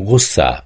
غصة.